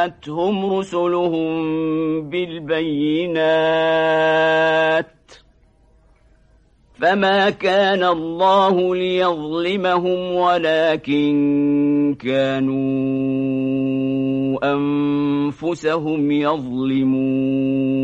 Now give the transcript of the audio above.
وجاءتهم رسلهم بالبينات فما كان الله ليظلمهم ولكن كانوا أنفسهم يظلمون